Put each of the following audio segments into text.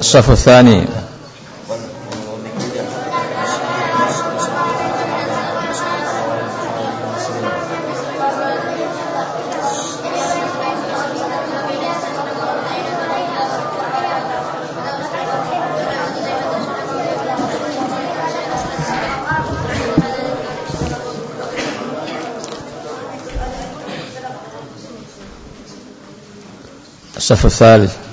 الصف الثاني. الصف الثالث.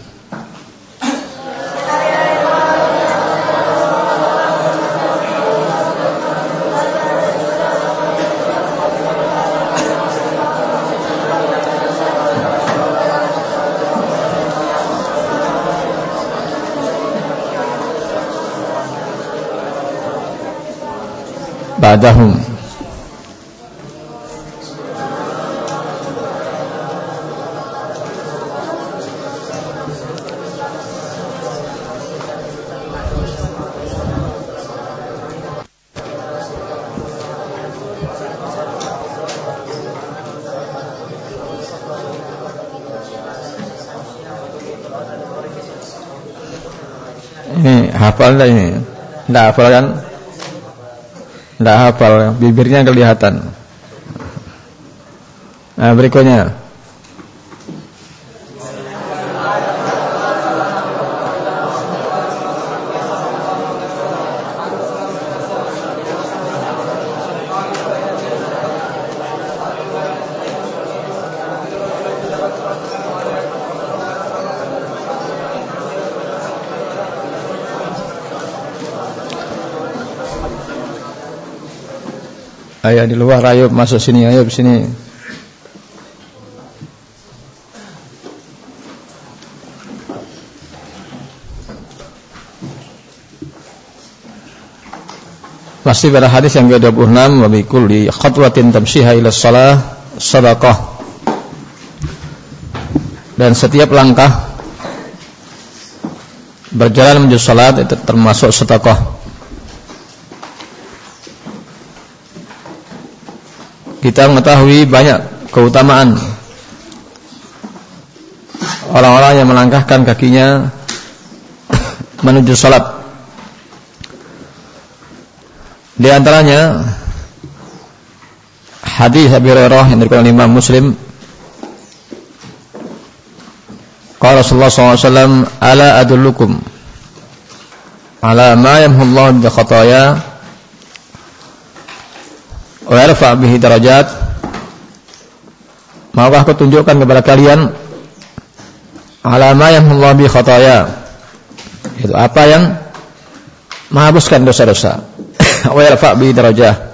بعدهم Ini hafal ini? Enggak hafal kan? Enggak hafal, bibirnya kelihatan. Nah, berikutnya. Ayo di luar, ayo masuk sini, ayo sini. Masih pada hadis yang ke-26 wa bi kulli khatwatin tamshiha ila shalah sadaqah. Dan setiap langkah berjalan menuju salat itu termasuk sedekah. Kita mengetahui banyak keutamaan. Orang-orang yang melangkahkan kakinya menuju salat. Di antaranya hadis Abi Hurairah yang diriwayatkan Imam Muslim. Qala Rasulullah SAW Ala adullukum? Ala ma yamhullahu bi khataya wa bihi darajat. Maukah aku tunjukkan kepada kalian ala ma yamhullahu bi khataya? Itu apa yang menghapuskan dosa-dosa. Wa yarfa bihi darajat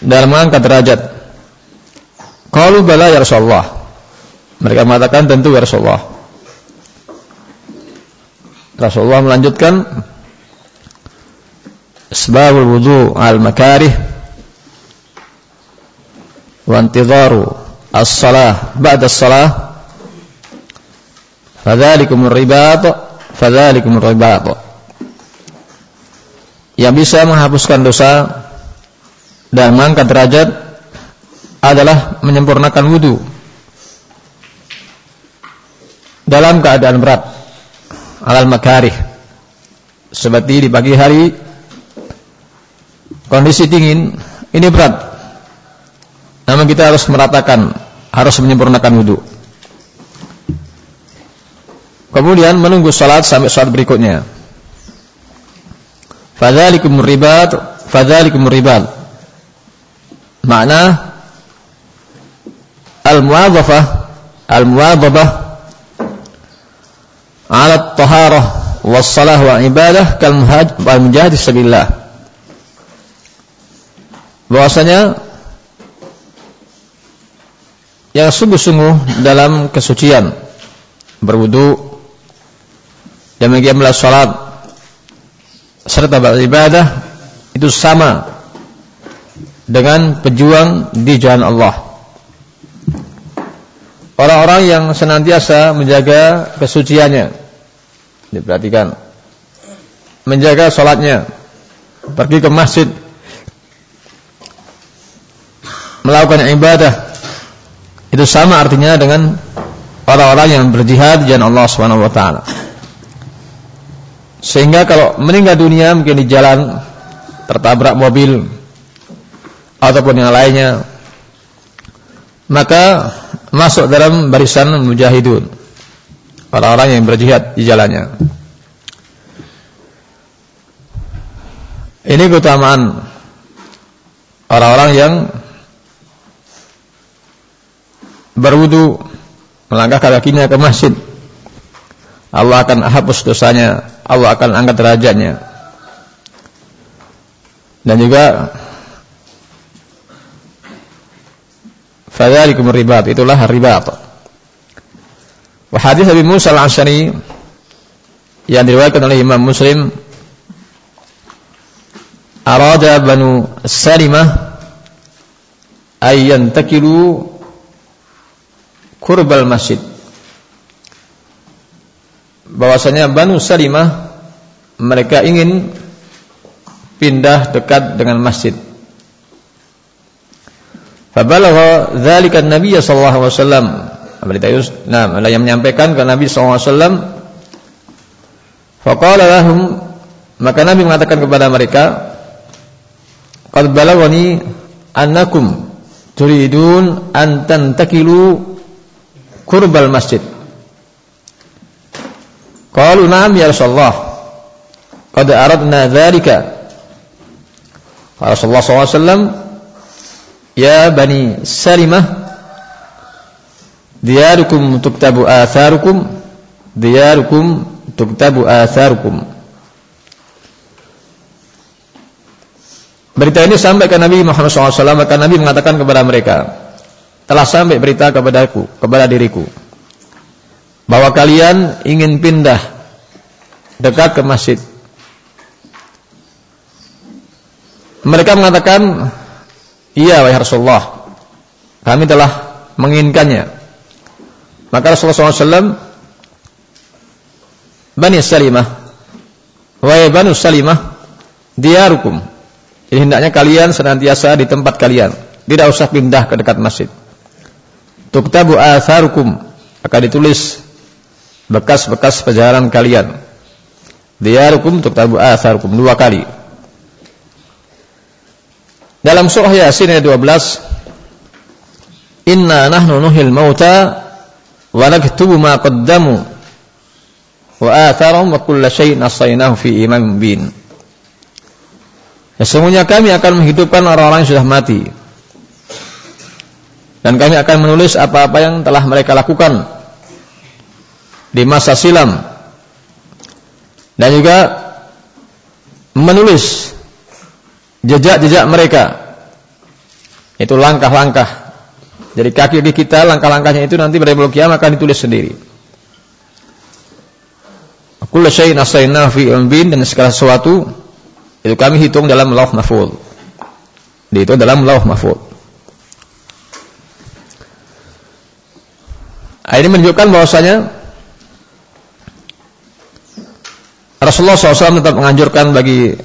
dan mengangkat derajat. Qalu bala ya Rasulullah. Mereka mengatakan tentu ya Rasulullah. Rasulullah melanjutkan sebabul wudu al makarih wa as-salah ba'da as-salah. Fadzalikum ribat fadzalikum ribat. Yang bisa menghapuskan dosa dan mengangkat derajat adalah menyempurnakan wudu dalam keadaan berat alal makarih. Seperti di pagi hari kondisi dingin ini berat namun kita harus meratakan, harus menyempurnakan wudhu. Kemudian menunggu salat sampai salat berikutnya. Fadzalikum ribat, fadzalikum ribat. Makna al-muwadzafah, al-muwadzabah ala taharah was salah wa ibadah kal mujahid sabilillah. Bahwasanya yang sungguh-sungguh dalam kesucian berwudu dan mengiamlah salat serta beribadah itu sama dengan pejuang di jalan Allah. Orang-orang yang senantiasa menjaga kesuciannya diperhatikan menjaga salatnya pergi ke masjid melakukan ibadah itu sama artinya dengan orang-orang yang berjihad di jalan Allah Subhanahu. Sehingga kalau meninggal dunia mungkin di jalan tertabrak mobil ataupun yang lainnya maka masuk dalam barisan mujahidun orang-orang yang berjihad di jalannya ini keutamaan orang-orang yang berwudu melangkah kakinya ke masjid. Allah akan hapus dosanya Allah akan angkat derajatnya. Dan juga fadzalikum ribat itulah ribat. Wa hadis Abi Musa al-Asy'ari yang diriwayatkan oleh Imam Muslim arada banu Salimah ayyan takilu kurbal masjid bahwasanya Banu Salimah mereka ingin pindah dekat dengan masjid Fabalagha dzalika an-nabiy sallallahu alaihi wasallam. Berita Yus, nah, yang menyampaikan ke Nabi sallallahu alaihi wasallam. Faqala lahum maka Nabi mengatakan kepada mereka, "Qad balagani annakum turidun an tantakilu kurbal masjid." Qalu na'am ya Rasulullah. Qad aradna dzalika. Rasulullah wasallam Ya Bani Salimah Diyarukum tuktabu atharukum Diyarukum tuktabu atharukum Berita ini sampai ke Nabi Muhammad SAW Maka Nabi mengatakan kepada mereka Telah sampai berita kepadaku Kepada diriku Bahwa kalian ingin pindah Dekat ke masjid. Mereka mengatakan Iya wahai Rasulullah Kami telah menginginkannya. Maka Rasulullah SAW Bani Salimah Wahai Bani Salimah Diarukum. Jadi hendaknya kalian senantiasa di tempat kalian. Tidak usah pindah ke dekat masjid Tuktabu atharukum Akan ditulis Bekas-bekas perjalanan kalian Diarukum tuktabu atharukum Dua kali dalam surah Yasin ayat 12, "Inna nahnu nuhil mauta wa naktubu ma qaddamu wa atharum wa kulla syai'in asaynahu fi imam bin." Sesungguhnya kami akan menghidupkan orang-orang yang sudah mati. Dan kami akan menulis apa-apa yang telah mereka lakukan di masa silam. Dan juga menulis jejak-jejak mereka. Itu langkah-langkah. Jadi kaki kita langkah-langkahnya itu nanti pada hari kiamat akan ditulis sendiri. Fi bin dan segala sesuatu itu kami hitung dalam lauh mahfuz. Itu dalam lauh mahfuz. Ini menunjukkan bahwasanya Rasulullah SAW tetap menganjurkan bagi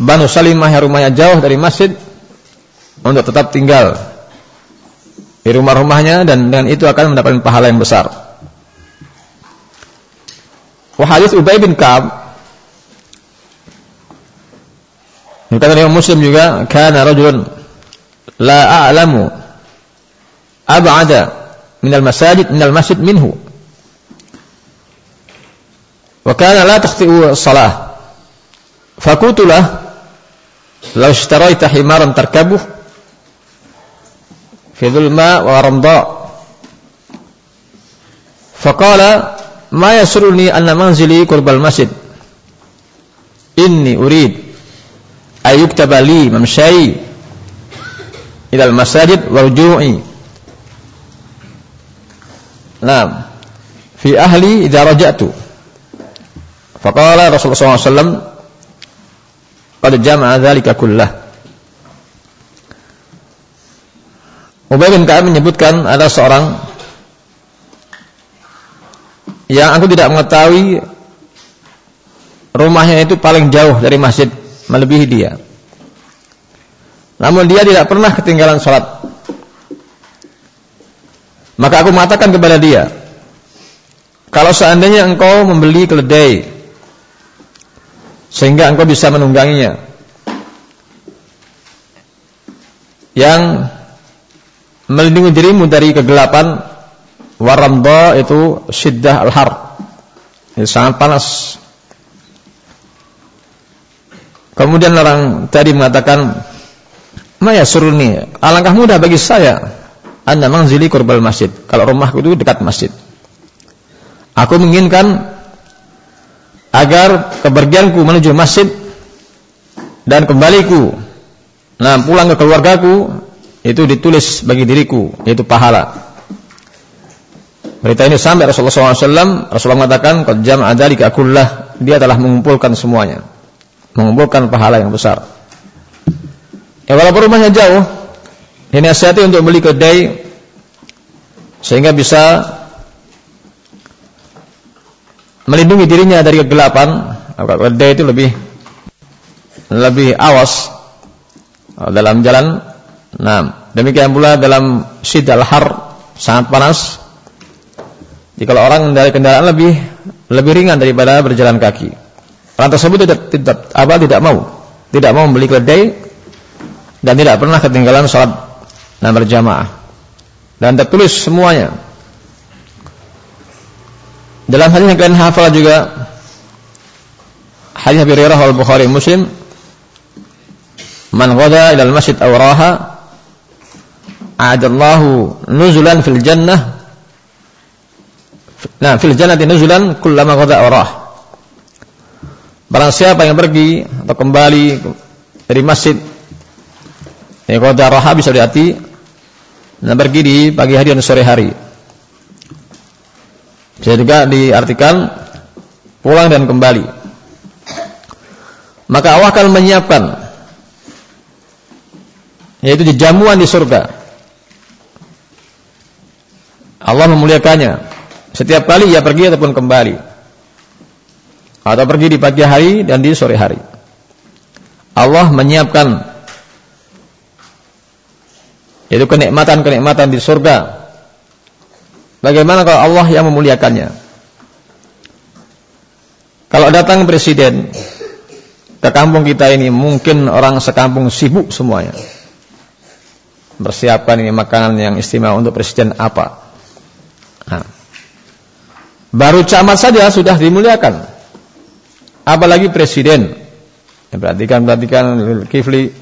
Banu Salimah yang rumahnya jauh dari masjid untuk tetap tinggal di rumah-rumahnya dan dengan itu akan mendapatkan pahala yang besar. Wa hadis Ubay bin Ka'ab Muslim juga kana rajulun la a'lamu ab'ada minal masajid minal masjid minhu. Wa kana la takhti'u salah. Fakutulah law ishtaraita himaran tarkabuh fi dhulma wa ramda. Faqala ma yasuruni anna manzili qurbal masjid? Inni urid ayuktaba li mamshayi ila al masajid warju'i. Nah, fi ahli idza raja'tu. Faqala Rasulullah SAW pada jama'a dzalika kullah. Ubay bin Ka'ab menyebutkan ada seorang yang aku tidak mengetahui rumahnya itu paling jauh dari masjid melebihi dia. Namun dia tidak pernah ketinggalan sholat maka aku mengatakan kepada dia, kalau seandainya engkau membeli keledai sehingga engkau bisa menungganginya. Yang melindungi dirimu dari kegelapan waramda itu syiddah al-har. Sangat panas. Kemudian orang tadi mengatakan, "Maya suruni, alangkah mudah bagi saya anda manzili kurbal masjid. Kalau rumahku itu dekat masjid. Aku menginginkan agar kepergianku menuju masjid dan kembaliku nah pulang ke keluargaku itu ditulis bagi diriku yaitu pahala berita ini sampai Rasulullah SAW Rasulullah mengatakan qad jama'a dzalika dia telah mengumpulkan semuanya mengumpulkan pahala yang besar ya walaupun rumahnya jauh ini asihati untuk beli kedai sehingga bisa melindungi dirinya dari kegelapan. Kedai itu lebih lebih awas dalam jalan. Nah, demikian pula dalam sidal har sangat panas. Jika orang dari kendaraan lebih lebih ringan daripada berjalan kaki. Orang tersebut tidak tidak apa tidak mau tidak mau membeli kedai dan tidak pernah ketinggalan sholat dan berjamaah. Dan tertulis semuanya. Dalam hadis yang kalian hafal juga hadis Abi Hurairah al Bukhari Muslim Man ghada ila al-masjid aw raha a'adallahu nuzulan fil jannah. Nah, fil jannati nuzulan kullama ghada aw rah. Barang siapa yang pergi atau kembali dari masjid ya ghada raha bisa diarti dan pergi di pagi hari dan sore hari. Bisa juga diartikan pulang dan kembali. Maka Allah akan menyiapkan yaitu di jamuan di surga. Allah memuliakannya setiap kali ia pergi ataupun kembali. Atau pergi di pagi hari dan di sore hari. Allah menyiapkan yaitu kenikmatan-kenikmatan di surga Bagaimana kalau Allah yang memuliakannya? Kalau datang presiden ke kampung kita ini, mungkin orang sekampung sibuk semuanya. Bersiapkan ini makanan yang istimewa untuk presiden apa. Nah, baru camat saja sudah dimuliakan. Apalagi presiden. Perhatikan, perhatikan Kifli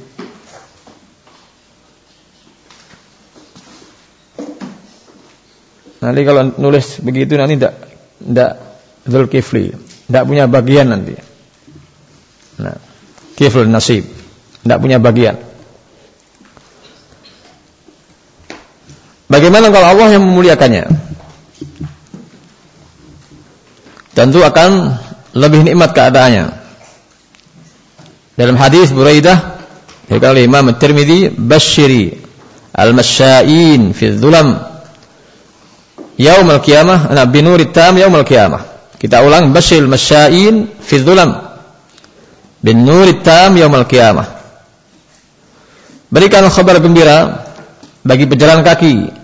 Nanti kalau nulis begitu nanti tidak tidak Zulkifli, tidak punya bagian nanti. Nah, kifl nasib, tidak punya bagian. Bagaimana kalau Allah yang memuliakannya? Tentu akan lebih nikmat keadaannya. Dalam hadis Buraidah dikatakan Imam At-Tirmidzi, "Basyiri al-masya'in fi dhulam yaumul qiyamah ana binuri tam yaumul qiyamah. Kita ulang basyil masyain fi dhulam bin nuri tam yaumul qiyamah. Berikan kabar gembira bagi pejalan kaki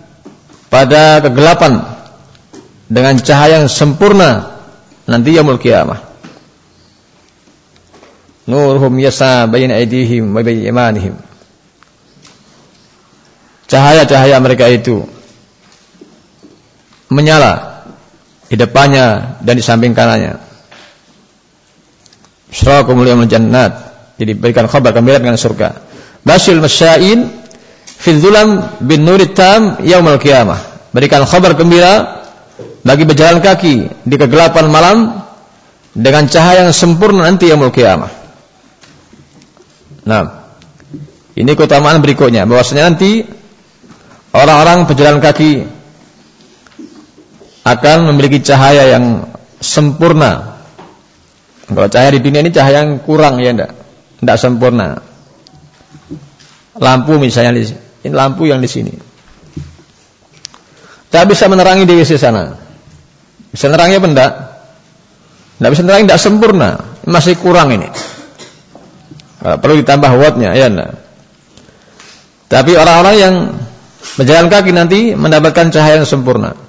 pada kegelapan dengan cahaya yang sempurna nanti yaumul qiyamah. Nurhum yasa bayna aydihim wa bayna imanihim. Cahaya-cahaya mereka itu menyala di depannya dan di samping kanannya. Syarakum liyamul jannat. Jadi berikan khabar gembira dengan surga. Basyil masyain fil bin nurit tam yaumul qiyamah. Berikan khabar gembira bagi berjalan kaki di kegelapan malam dengan cahaya yang sempurna nanti yaumul qiyamah. Nah, ini keutamaan berikutnya bahwasanya nanti orang-orang pejalan kaki akan memiliki cahaya yang sempurna. Kalau cahaya di dunia ini cahaya yang kurang ya enggak, enggak sempurna. Lampu misalnya di ini lampu yang di sini. Tidak bisa menerangi di sisi sana. Bisa menerangi apa enggak? Enggak bisa menerangi enggak sempurna, masih kurang ini. Kalau perlu ditambah wattnya ya enggak. Tapi orang-orang yang berjalan kaki nanti mendapatkan cahaya yang sempurna.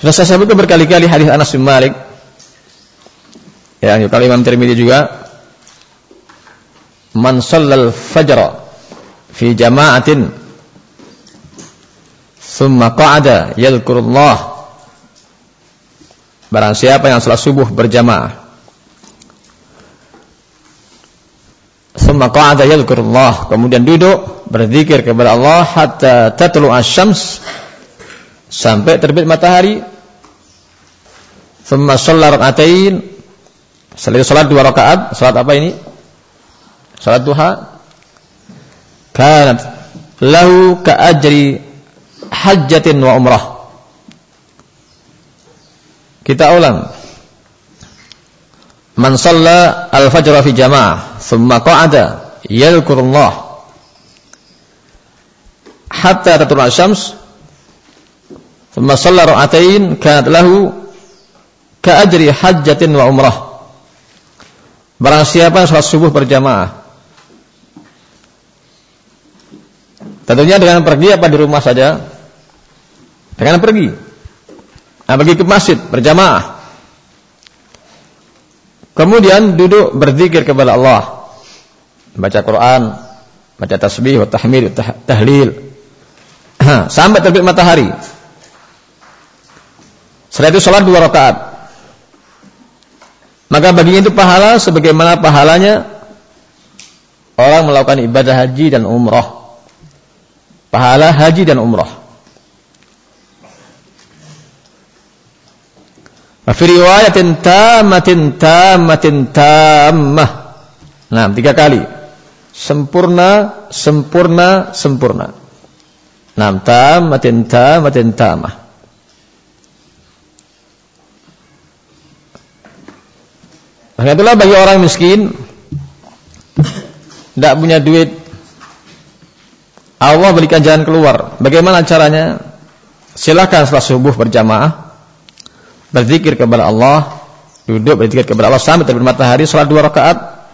Sudah saya sebutkan berkali-kali hadis Anas bin Malik. Ya, kalau Imam Tirmidzi juga. Man shallal fajr fi jama'atin thumma qa'ada yadhkurullah. Barang siapa yang salat subuh berjamaah thumma qa'ada yadhkurullah kemudian duduk berzikir kepada Allah hatta tatlu asy-syams sampai terbit matahari. Thumma shalla rak'atain. Setelah salat dua rakaat. Salat apa ini? Salat duha. Kanat lahu ka ajri hajjatin wa umrah. Kita ulang. Man shalla al-fajr fi jamaah, thumma qa'ada. Yadhkurullah. Hatta tatul asy-syams, thumma shalla rak'atain kanat lahu ka ajri hajjatin wa umrah. Barang siapa salat subuh berjamaah Tentunya dengan pergi apa di rumah saja? Dengan pergi. Nah, pergi ke masjid berjamaah. Kemudian duduk berzikir kepada Allah. Baca Quran, baca tasbih, tahmid, tahlil. Sampai terbit matahari. Setelah itu sholat dua rakaat. Maka baginya itu pahala sebagaimana pahalanya orang melakukan ibadah haji dan umrah pahala haji dan umrah. Fi riwayatin tamatin tamatin tamah. Nah, tiga kali. Sempurna, sempurna, sempurna. Nah, tamatin tamatin tamah. Nah, itulah bagi orang miskin tidak punya duit Allah berikan jalan keluar. Bagaimana caranya? Silakan setelah subuh berjamaah berzikir kepada Allah, duduk berzikir kepada Allah sampai terbit matahari, salat dua rakaat,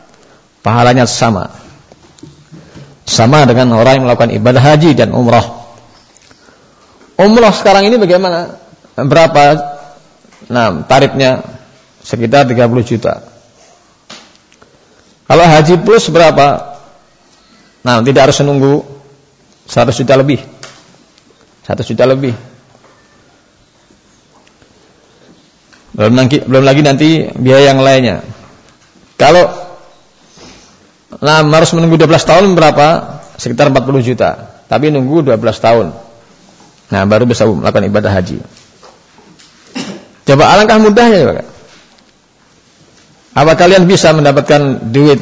pahalanya sama. Sama dengan orang yang melakukan ibadah haji dan umrah. Umrah sekarang ini bagaimana? Berapa? Nah, tarifnya sekitar 30 juta. Kalau haji plus berapa? Nah, tidak harus menunggu 100 juta lebih. 100 juta lebih. Belum lagi, belum lagi nanti biaya yang lainnya. Kalau nah harus menunggu 12 tahun berapa? Sekitar 40 juta. Tapi nunggu 12 tahun. Nah, baru bisa melakukan ibadah haji. Coba alangkah mudahnya ya, Pak. Apa kalian bisa mendapatkan duit?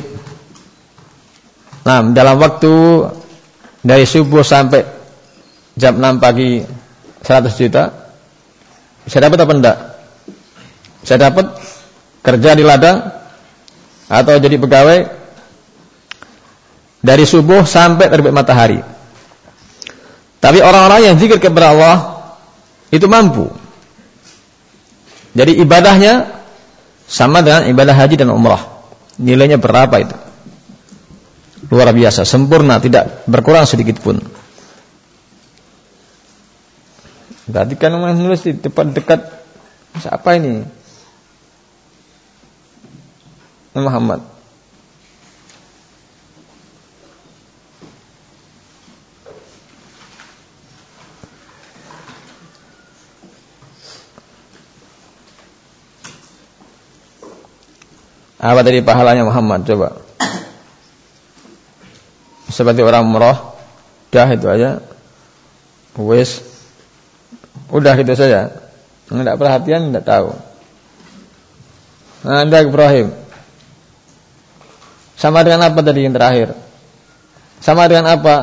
Nah, dalam waktu dari subuh sampai jam 6 pagi 100 juta bisa dapat apa enggak? Bisa dapat kerja di ladang atau jadi pegawai dari subuh sampai terbit matahari. Tapi orang-orang yang zikir kepada Allah itu mampu. Jadi ibadahnya sama dengan ibadah haji dan umrah. Nilainya berapa itu? luar biasa, sempurna, tidak berkurang sedikit pun. Tadi kan menulis di tempat dekat siapa ini? Muhammad. Apa tadi pahalanya Muhammad? Coba. Seperti orang umroh dah itu aja. Wis. Udah gitu saja. Tidak perhatian tidak tahu. Nah, anda Ibrahim. Sama dengan apa tadi yang terakhir? Sama dengan apa?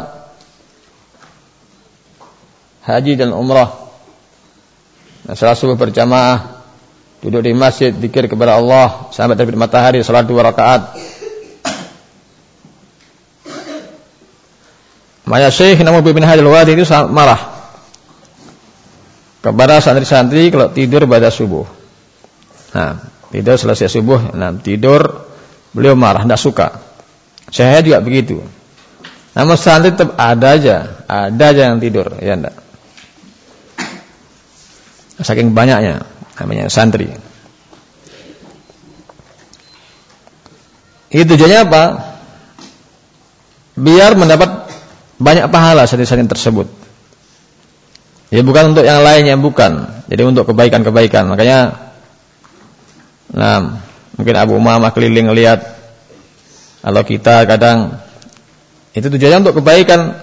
Haji dan umrah nah, setelah subuh berjamaah duduk di masjid dikir kepada Allah sampai terbit matahari salat dua rakaat Maya Syekh Namu bin Hajar Wadi itu sangat marah kepada santri-santri kalau tidur pada subuh. Nah, tidur selesai subuh, nah tidur beliau marah, tidak suka. Saya juga begitu. Namun santri tetap ada aja, ada aja yang tidur, ya enggak. Saking banyaknya namanya santri. Itu tujuannya apa? Biar mendapat banyak pahala setting-setting tersebut. Ya bukan untuk yang lainnya, bukan. Jadi untuk kebaikan-kebaikan. Makanya nah, mungkin Abu Umamah keliling lihat kalau kita kadang itu tujuannya untuk kebaikan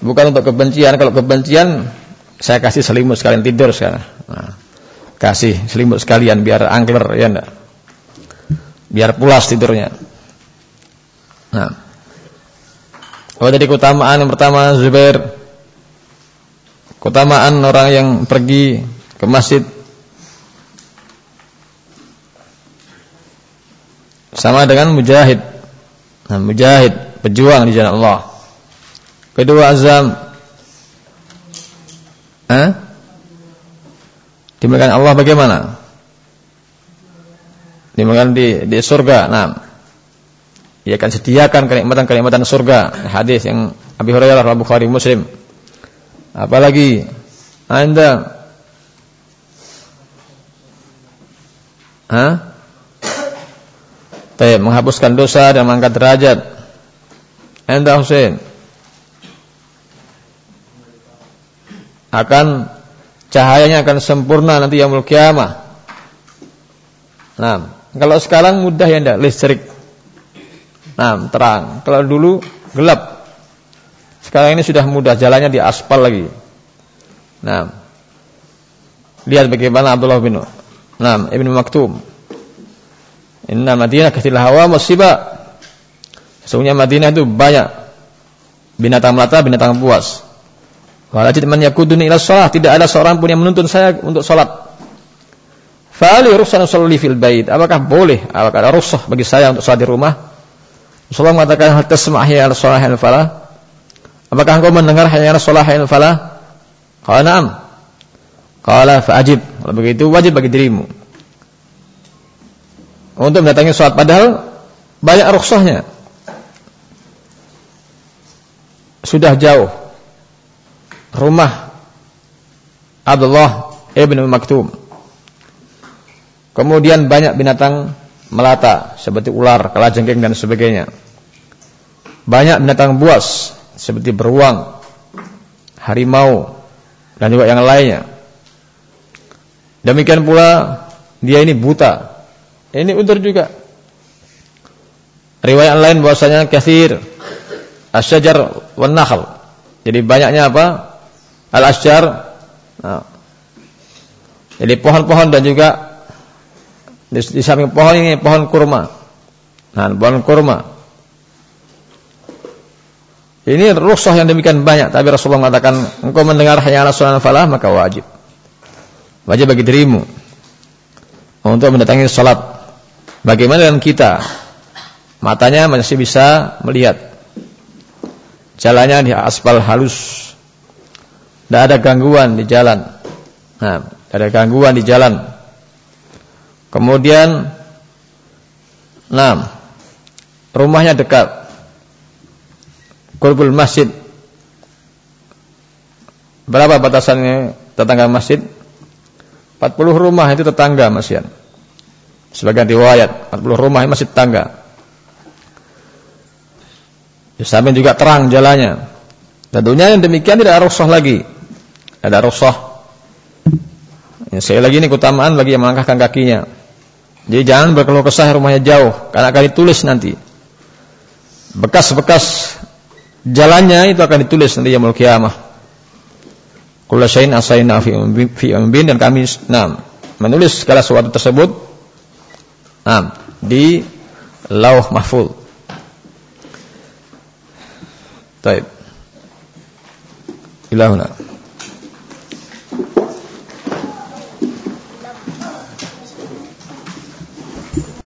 bukan untuk kebencian. Kalau kebencian saya kasih selimut sekalian tidur sekarang. Nah, kasih selimut sekalian biar angker ya enggak. Biar pulas tidurnya. Nah. Oh jadi keutamaan yang pertama Zubair Keutamaan orang yang pergi ke masjid sama dengan mujahid. Nah, mujahid, pejuang di jalan Allah. Kedua azam. Hah? Dimuliakan Allah bagaimana? Dimuliakan di di surga. Nah, ia akan sediakan kenikmatan-kenikmatan surga. Hadis yang Abi Hurairah Bukhari Muslim. Apalagi Anda Hah? Tayyib, menghapuskan dosa dan mengangkat derajat. Anda Hussein akan cahayanya akan sempurna nanti yang kiamah. Nah, kalau sekarang mudah ya ndak listrik. Nah, terang. Kalau dulu gelap. Sekarang ini sudah mudah jalannya di aspal lagi. Nah, lihat bagaimana Abdullah bin Nah, Ibnu Maktum. Inna Madinah kathil hawa musibah. Sesungguhnya Madinah itu banyak binatang melata, binatang buas. Walajid man yakuduni ila shalah, tidak ada seorang pun yang menuntun saya untuk salat. Fali rukhsah usalli fil bait. Apakah boleh? Apakah ada rukhsah bagi saya untuk salat di rumah? Rasulullah mengatakan hal tasma'hi al shalah al falah. Apakah engkau mendengar hayya salah hayya falah? Qala na'am. Qala fa'ajib. Kalau begitu wajib bagi dirimu. Untuk mendatangi salat padahal banyak rukhsahnya. Sudah jauh. Rumah Abdullah ibn Maktum. Kemudian banyak binatang melata seperti ular, kalajengking dan sebagainya. Banyak binatang buas seperti beruang, harimau, dan juga yang lainnya. Demikian pula dia ini buta. Ini udur juga. Riwayat lain bahwasanya kathir asyajar wan nakhl. Jadi banyaknya apa? Al asjar. Nah. Jadi pohon-pohon dan juga di, di samping pohon ini pohon kurma. Nah, pohon kurma. Ini rukhsah yang demikian banyak, tapi Rasulullah mengatakan, engkau mendengar hanya ala falah maka wajib. Wajib bagi dirimu untuk mendatangi salat. Bagaimana dengan kita? Matanya masih bisa melihat. Jalannya di aspal halus. Tidak ada gangguan di jalan. Nah, ada gangguan di jalan. Kemudian, nah, rumahnya dekat Kurbul masjid. Berapa batasannya tetangga masjid? 40 rumah itu tetangga masjid. Sebagian riwayat 40 rumah itu masih tetangga. Di samping juga terang jalannya. Tentunya yang demikian tidak rukhsah lagi. Ada rukhsah. Ya, saya lagi ini keutamaan bagi yang melangkahkan kakinya. Jadi jangan berkeluh kesah rumahnya jauh karena akan ditulis nanti. Bekas-bekas jalannya itu akan ditulis nanti yaumul kiamah. Kullu syai'in asayna fi fi dan kami nah, menulis segala sesuatu tersebut nah, di lauh mahfuz. Baik. Ilahuna.